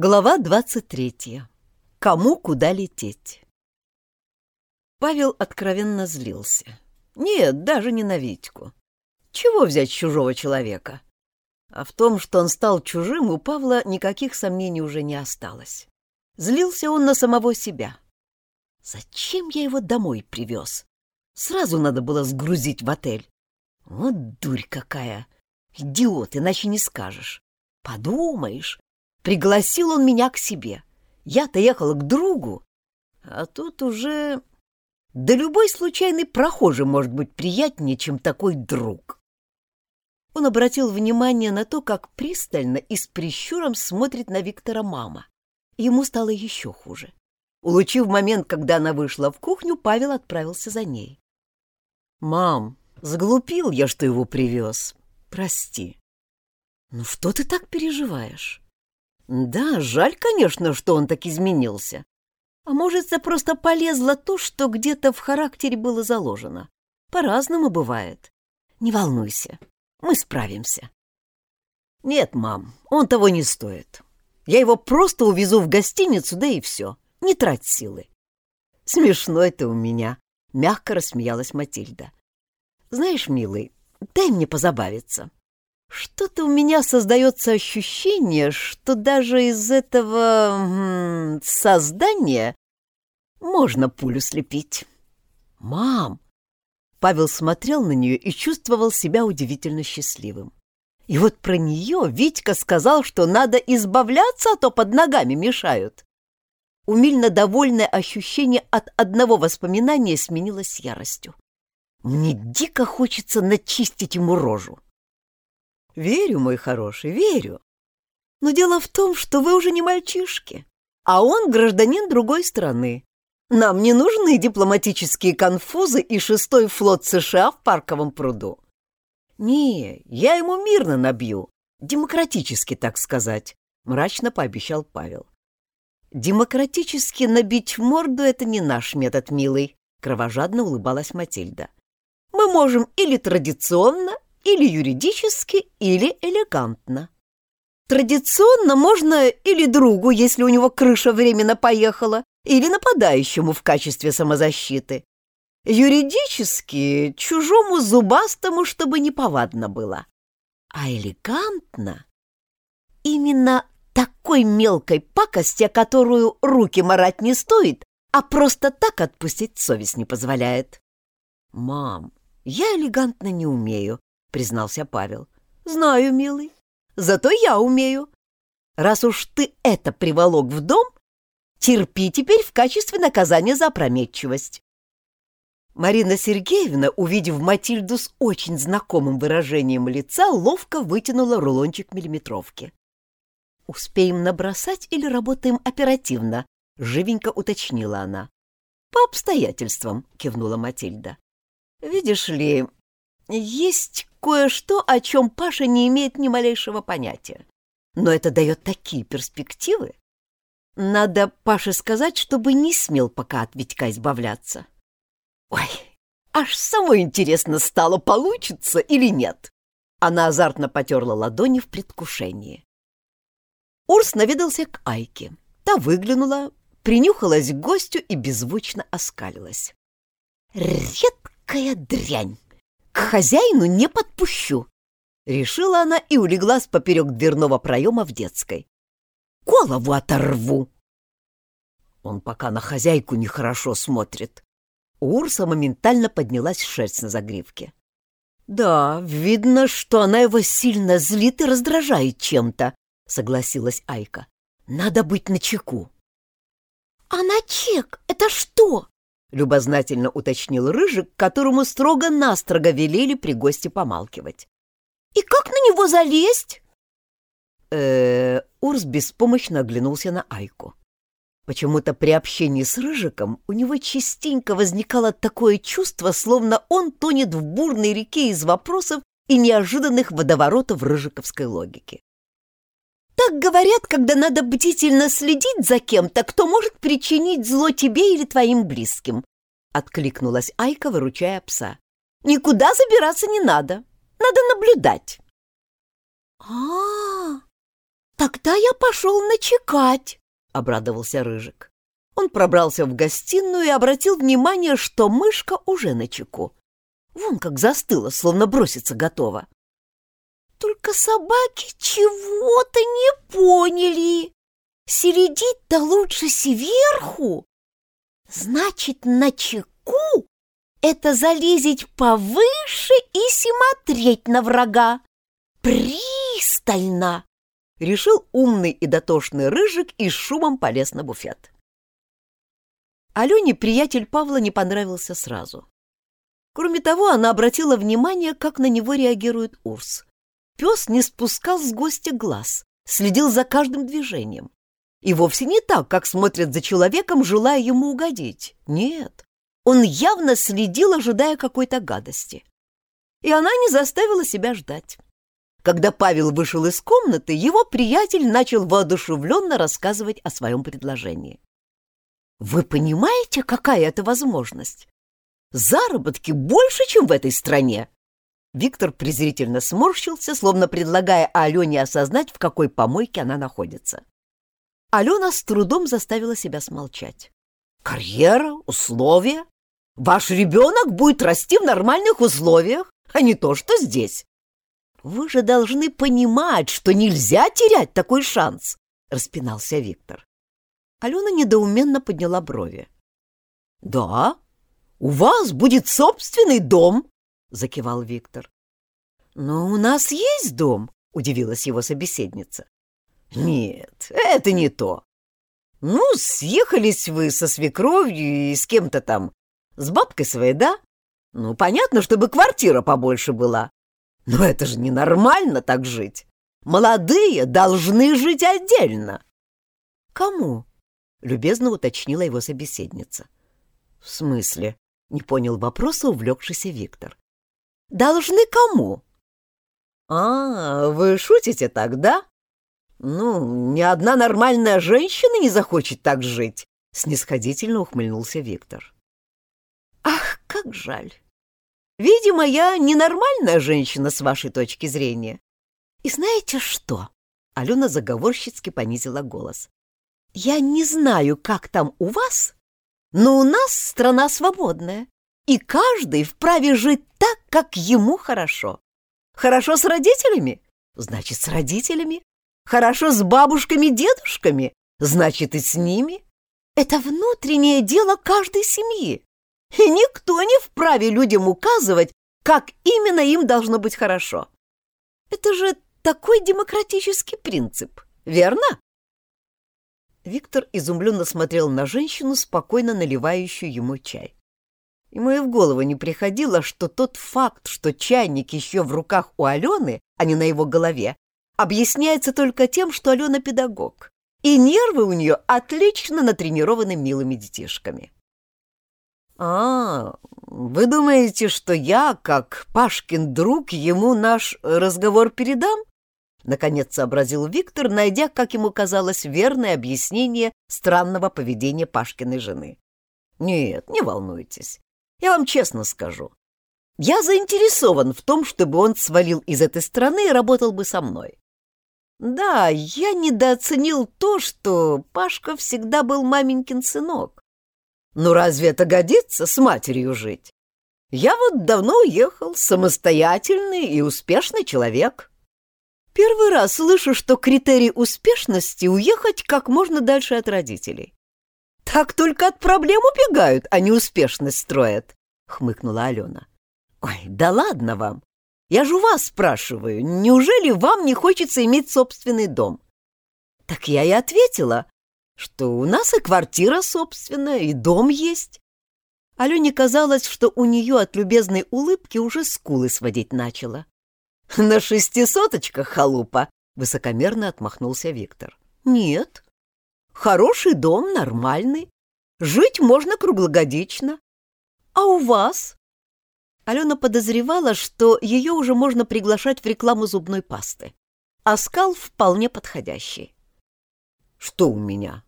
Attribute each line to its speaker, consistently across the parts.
Speaker 1: Глава 23. Кому куда лететь? Павел откровенно злился. Нет, даже не на Витьку. Чего взять чужого человека? А в том, что он стал чужим, у Павла никаких сомнений уже не осталось. Злился он на самого себя. Зачем я его домой привез? Сразу надо было сгрузить в отель. Вот дурь какая! Идиот, иначе не скажешь. Подумаешь, Пригласил он меня к себе. Я-то ехала к другу, а тут уже... Да любой случайный прохожий может быть приятнее, чем такой друг. Он обратил внимание на то, как пристально и с прищуром смотрит на Виктора мама. Ему стало еще хуже. Улучив момент, когда она вышла в кухню, Павел отправился за ней. «Мам, сглупил я, что его привез. Прости». «Ну что ты так переживаешь?» Да, жаль, конечно, что он так изменился. А может, это просто полезло то, что где-то в характере было заложено. По-разному бывает. Не волнуйся, мы справимся. Нет, мам, он того не стоит. Я его просто увезу в гостиницу, да и все. Не трать силы. Смешно это у меня, мягко рассмеялась Матильда. Знаешь, милый, дай мне позабавиться. Что-то у меня создается ощущение, что даже из этого м создания можно пулю слепить. «Мам!» Павел смотрел на нее и чувствовал себя удивительно счастливым. И вот про нее Витька сказал, что надо избавляться, а то под ногами мешают. Умильно довольное ощущение от одного воспоминания сменилось яростью. Мне дико хочется начистить ему рожу. Верю, мой хороший, верю. Но дело в том, что вы уже не мальчишки, а он гражданин другой страны. Нам не нужны дипломатические конфузы и шестой флот США в парковом пруду. Не, я ему мирно набью, демократически, так сказать, мрачно пообещал Павел. Демократически набить морду — это не наш метод, милый, кровожадно улыбалась Матильда. Мы можем или традиционно, или юридически, или элегантно. Традиционно можно или другу, если у него крыша временно поехала, или нападающему в качестве самозащиты. Юридически чужому зубастому, чтобы неповадно было. А элегантно именно такой мелкой пакости, которую руки марать не стоит, а просто так отпустить совесть не позволяет. «Мам, я элегантно не умею», — признался Павел. «Знаю, милый. Зато я умею. Раз уж ты это приволок в дом, терпи теперь в качестве наказания за опрометчивость». Марина Сергеевна, увидев Матильду с очень знакомым выражением лица, ловко вытянула рулончик миллиметровки. «Успеем набросать или работаем оперативно?» — живенько уточнила она. «По обстоятельствам», — кивнула Матильда. «Видишь ли, есть кое-что, о чем Паша не имеет ни малейшего понятия. Но это дает такие перспективы. Надо Паше сказать, чтобы не смел пока от Витька избавляться. Ой, аж самое интересно стало, получится или нет. Она азартно потерла ладони в предвкушении. Урс наведался к Айке. Та выглянула, принюхалась к гостю и беззвучно оскалилась. «Редкая дрянь!» Хозяину не подпущу. Решила она и улеглась поперек дверного проема в детской. Голову оторву. Он пока на хозяйку нехорошо смотрит. У Урса моментально поднялась шерсть на загривке. «Да, видно, что она его сильно злит и раздражает чем-то», — согласилась Айка. «Надо быть начеку». «А начек — это что?» — любознательно уточнил Рыжик, которому строго-настрого велели при гости помалкивать. «И как на него залезть?» э Урс беспомощно оглянулся на Айку. Почему-то при общении с Рыжиком у него частенько возникало такое чувство, словно он тонет в бурной реке из вопросов и неожиданных водоворотов рыжиковской логики. Так говорят, когда надо бдительно следить за кем-то, кто может причинить зло тебе или твоим близким. Откликнулась Айка, выручая пса. Никуда забираться не надо. Надо наблюдать. А, -а, -а Тогда я пошел начекать, — обрадовался Рыжик. Он пробрался в гостиную и обратил внимание, что мышка уже на чеку. Вон как застыла, словно броситься готова. Только собаки чего-то не поняли. Середить-то лучше сверху. Значит, на чеку это залезть повыше и смотреть на врага. Пристально! Решил умный и дотошный рыжик и шумом полез на буфет. Алене приятель Павла не понравился сразу. Кроме того, она обратила внимание, как на него реагирует Урс. Пес не спускал с гостя глаз, следил за каждым движением. И вовсе не так, как смотрят за человеком, желая ему угодить. Нет, он явно следил, ожидая какой-то гадости. И она не заставила себя ждать. Когда Павел вышел из комнаты, его приятель начал воодушевленно рассказывать о своем предложении. «Вы понимаете, какая это возможность? Заработки больше, чем в этой стране!» Виктор презрительно сморщился, словно предлагая Алене осознать, в какой помойке она находится. Алена с трудом заставила себя смолчать. «Карьера, условия. Ваш ребенок будет расти в нормальных условиях, а не то, что здесь. Вы же должны понимать, что нельзя терять такой шанс, распинался Виктор. Алена недоуменно подняла брови. Да, у вас будет собственный дом, закивал Виктор. Но у нас есть дом, удивилась его собеседница. Нет, это не то. Ну, съехались вы со свекровью и с кем-то там. С бабкой своей, да? Ну, понятно, чтобы квартира побольше была. Но это же ненормально так жить. Молодые должны жить отдельно. Кому? Любезно уточнила его собеседница. В смысле? Не понял вопроса увлекшийся Виктор. Должны кому? А, вы шутите так, да? Ну, ни одна нормальная женщина не захочет так жить, снисходительно ухмыльнулся Виктор. Ах, как жаль. Видимо, я ненормальная женщина с вашей точки зрения. И знаете что? Алена заговорщицки понизила голос. Я не знаю, как там у вас, но у нас страна свободная, и каждый вправе жить так, как ему хорошо. Хорошо с родителями? Значит, с родителями. Хорошо с бабушками-дедушками? Значит, и с ними. Это внутреннее дело каждой семьи. И никто не вправе людям указывать, как именно им должно быть хорошо. Это же такой демократический принцип, верно? Виктор изумленно смотрел на женщину, спокойно наливающую ему чай. Ему и в голову не приходило, что тот факт, что чайник еще в руках у Алены, а не на его голове, объясняется только тем, что Алена педагог, и нервы у нее отлично натренированы милыми детишками. «А, вы думаете, что я, как Пашкин друг, ему наш разговор передам?» Наконец сообразил Виктор, найдя, как ему казалось, верное объяснение странного поведения Пашкиной жены. «Нет, не волнуйтесь. Я вам честно скажу. Я заинтересован в том, чтобы он свалил из этой страны и работал бы со мной. Да, я недооценил то, что Пашка всегда был маменькин сынок. Ну разве это годится с матерью жить? Я вот давно уехал, самостоятельный и успешный человек. Первый раз слышу, что критерий успешности — уехать как можно дальше от родителей. Так только от проблем убегают, а не успешность строят, — хмыкнула Алена. Ой, да ладно вам. Я же у вас спрашиваю, неужели вам не хочется иметь собственный дом? Так я и ответила, что у нас и квартира собственная, и дом есть. Алене казалось, что у нее от любезной улыбки уже скулы сводить начала. «На шестисоточках, халупа!» — высокомерно отмахнулся Виктор. «Нет. Хороший дом, нормальный. Жить можно круглогодично. А у вас?» Алена подозревала, что ее уже можно приглашать в рекламу зубной пасты. А скал вполне подходящий. «Что у меня?»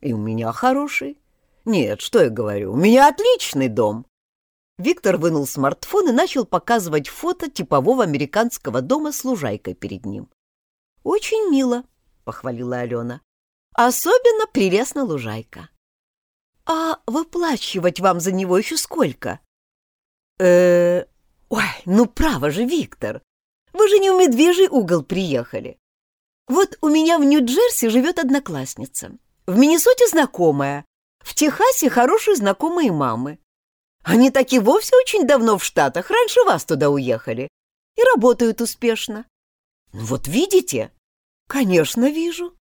Speaker 1: И у меня хороший. Нет, что я говорю, у меня отличный дом. Виктор вынул смартфон и начал показывать фото типового американского дома с лужайкой перед ним. Очень мило, похвалила Алена. «Особенно прелестна лужайка». «А выплачивать вам за него еще сколько?» э Ой, ну право же, Виктор, вы же не в медвежий угол приехали. Вот у меня в Нью-Джерси живет одноклассница, в Миннесоте знакомая, в Техасе хорошие знакомые мамы. Они так и вовсе очень давно в Штатах, раньше вас туда уехали, и работают успешно. Ну вот видите? Конечно, вижу.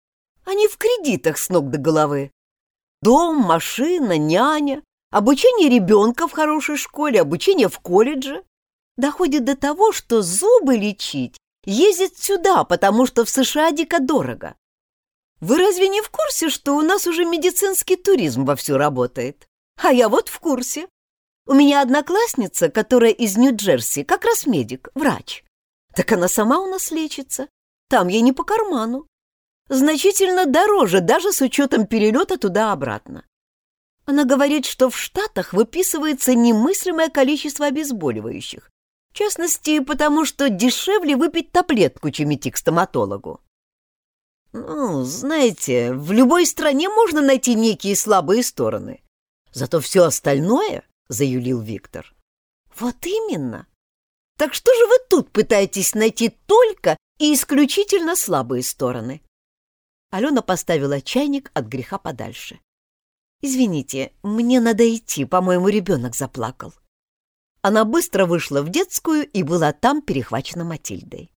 Speaker 1: Они в кредитах с ног до головы. Дом, машина, няня, обучение ребенка в хорошей школе, обучение в колледже. Доходит до того, что зубы лечить ездят сюда, потому что в США дико дорого. Вы разве не в курсе, что у нас уже медицинский туризм вовсю работает? А я вот в курсе. У меня одноклассница, которая из Нью-Джерси, как раз медик, врач. Так она сама у нас лечится. Там ей не по карману. Значительно дороже, даже с учетом перелета туда-обратно. Она говорит, что в Штатах выписывается немыслимое количество обезболивающих, в частности, потому что дешевле выпить таблетку, чем идти к стоматологу. Ну, знаете, в любой стране можно найти некие слабые стороны. Зато все остальное, — заюлил Виктор. Вот именно. Так что же вы тут пытаетесь найти только и исключительно слабые стороны? Алена поставила чайник от греха подальше. «Извините, мне надо идти, по-моему, ребенок заплакал». Она быстро вышла в детскую и была там перехвачена Матильдой.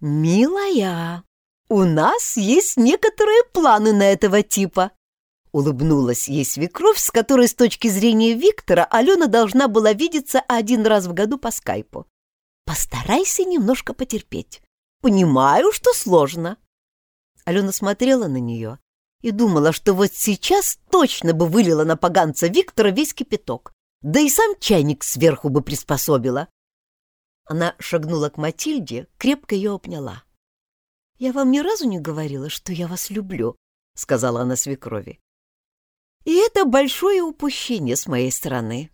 Speaker 1: «Милая, у нас есть некоторые планы на этого типа», — улыбнулась ей свекровь, с которой с точки зрения Виктора Алена должна была видеться один раз в году по скайпу. «Постарайся немножко потерпеть. Понимаю, что сложно». Алена смотрела на нее и думала, что вот сейчас точно бы вылила на поганца Виктора весь кипяток да и сам чайник сверху бы приспособила. Она шагнула к Матильде, крепко ее обняла. — Я вам ни разу не говорила, что я вас люблю, — сказала она свекрови. — И это большое упущение с моей стороны.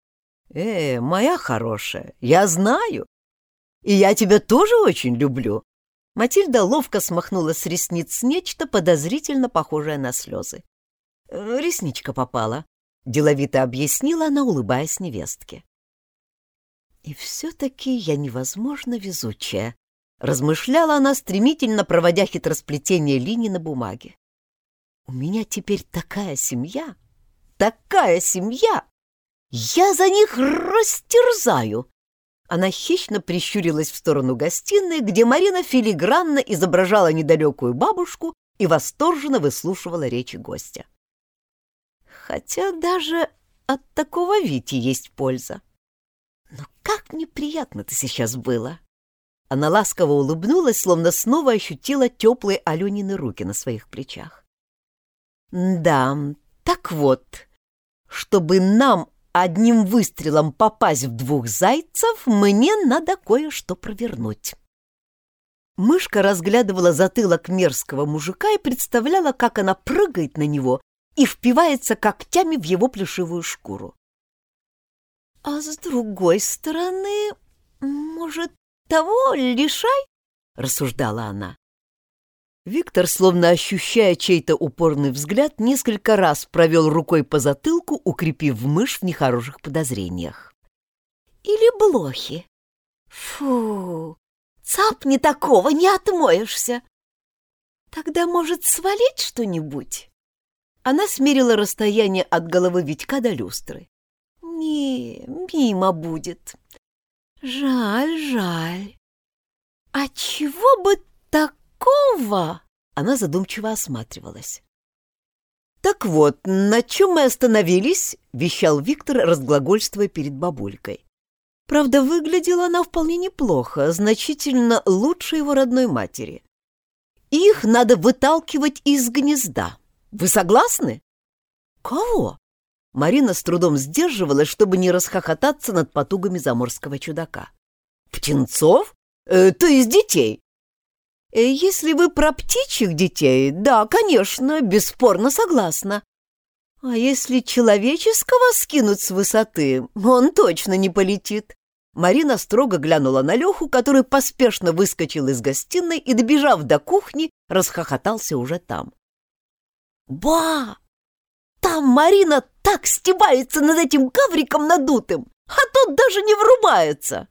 Speaker 1: — Э, моя хорошая, я знаю. И я тебя тоже очень люблю. Матильда ловко смахнула с ресниц нечто подозрительно похожее на слезы. Э, ресничка попала. — деловито объяснила она, улыбаясь невестке. «И все-таки я невозможно везучая», — размышляла она, стремительно проводя хитросплетение линий на бумаге. «У меня теперь такая семья, такая семья! Я за них растерзаю!» Она хищно прищурилась в сторону гостиной, где Марина филигранно изображала недалекую бабушку и восторженно выслушивала речи гостя. Хотя даже от такого Вити есть польза. Но как неприятно-то сейчас было. Она ласково улыбнулась, словно снова ощутила теплые Аленины руки на своих плечах. Да, так вот, чтобы нам одним выстрелом попасть в двух зайцев, мне надо кое-что провернуть. Мышка разглядывала затылок мерзкого мужика и представляла, как она прыгает на него и впивается когтями в его плешивую шкуру. А с другой стороны, может, того лишай? рассуждала она. Виктор, словно ощущая чей-то упорный взгляд, несколько раз провел рукой по затылку, укрепив мышь в нехороших подозрениях. Или блохи. Фу, цапни такого, не отмоешься. Тогда, может, свалить что-нибудь? Она смерила расстояние от головы Витька до люстры. «Не, мимо будет. Жаль, жаль. А чего бы такого?» Она задумчиво осматривалась. «Так вот, на чем мы остановились?» — вещал Виктор, разглагольствуя перед бабулькой. Правда, выглядела она вполне неплохо, значительно лучше его родной матери. Их надо выталкивать из гнезда. Вы согласны? Кого? Марина с трудом сдерживалась, чтобы не расхохотаться над потугами заморского чудака. Птенцов? Э, то есть детей? Э, если вы про птичьих детей, да, конечно, бесспорно согласна. А если человеческого скинуть с высоты, он точно не полетит. Марина строго глянула на Леху, который поспешно выскочил из гостиной и, добежав до кухни, расхохотался уже там. «Ба! Там Марина так стебается над этим гавриком надутым, а тот даже не врубается!»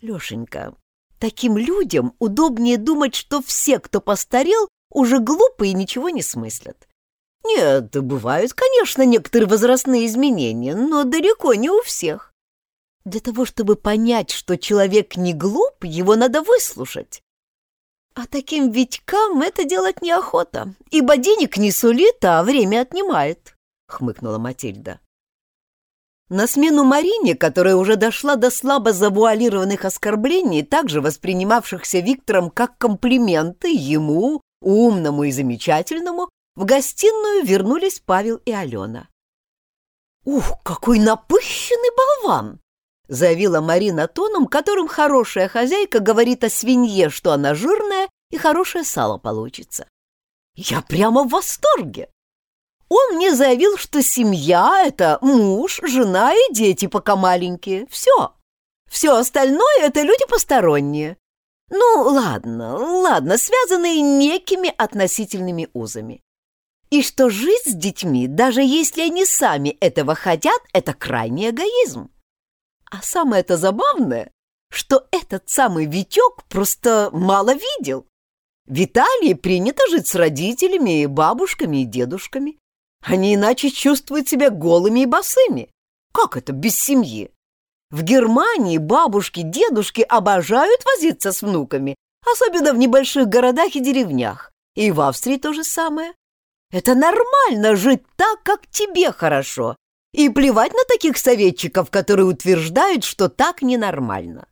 Speaker 1: «Лешенька, таким людям удобнее думать, что все, кто постарел, уже глупые и ничего не смыслят. Нет, бывают, конечно, некоторые возрастные изменения, но далеко не у всех. Для того, чтобы понять, что человек не глуп, его надо выслушать. А таким Витькам это делать неохота, ибо денег не сулит, а время отнимает, — хмыкнула Матильда. На смену Марине, которая уже дошла до слабо завуалированных оскорблений, также воспринимавшихся Виктором как комплименты ему, умному и замечательному, в гостиную вернулись Павел и Алена. «Ух, какой напыщенный болван!» заявила Марина тоном, которым хорошая хозяйка говорит о свинье, что она жирная и хорошее сало получится. Я прямо в восторге. Он мне заявил, что семья — это муж, жена и дети пока маленькие. Все. Все остальное — это люди посторонние. Ну, ладно, ладно, связанные некими относительными узами. И что жить с детьми, даже если они сами этого хотят, это крайний эгоизм. А самое-то забавное, что этот самый Витек просто мало видел. В Италии принято жить с родителями, и бабушками и дедушками. Они иначе чувствуют себя голыми и босыми. Как это без семьи? В Германии бабушки, дедушки обожают возиться с внуками, особенно в небольших городах и деревнях. И в Австрии то же самое. Это нормально жить так, как тебе хорошо, и плевать на таких советчиков, которые утверждают, что так ненормально.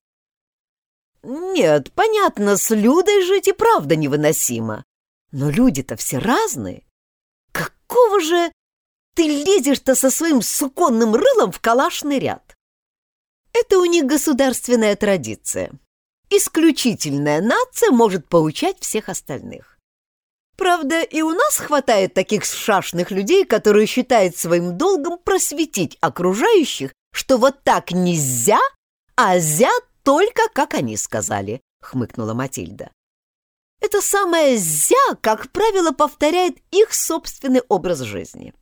Speaker 1: Нет, понятно, с Людой жить и правда невыносимо. Но люди-то все разные. Какого же ты лезешь-то со своим суконным рылом в калашный ряд? Это у них государственная традиция. Исключительная нация может поучать всех остальных. Правда, и у нас хватает таких шашных людей, которые считают своим долгом просветить окружающих, что вот так нельзя, а зя только, как они сказали, — хмыкнула Матильда. Это самое «зя», как правило, повторяет их собственный образ жизни.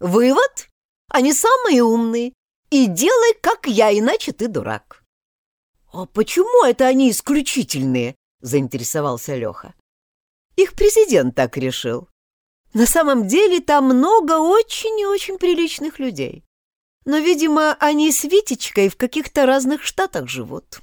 Speaker 1: Вывод — они самые умные, и делай, как я, иначе ты дурак. — А почему это они исключительные? — заинтересовался Леха. Их президент так решил. На самом деле там много очень и очень приличных людей. Но, видимо, они с Витечкой в каких-то разных штатах живут.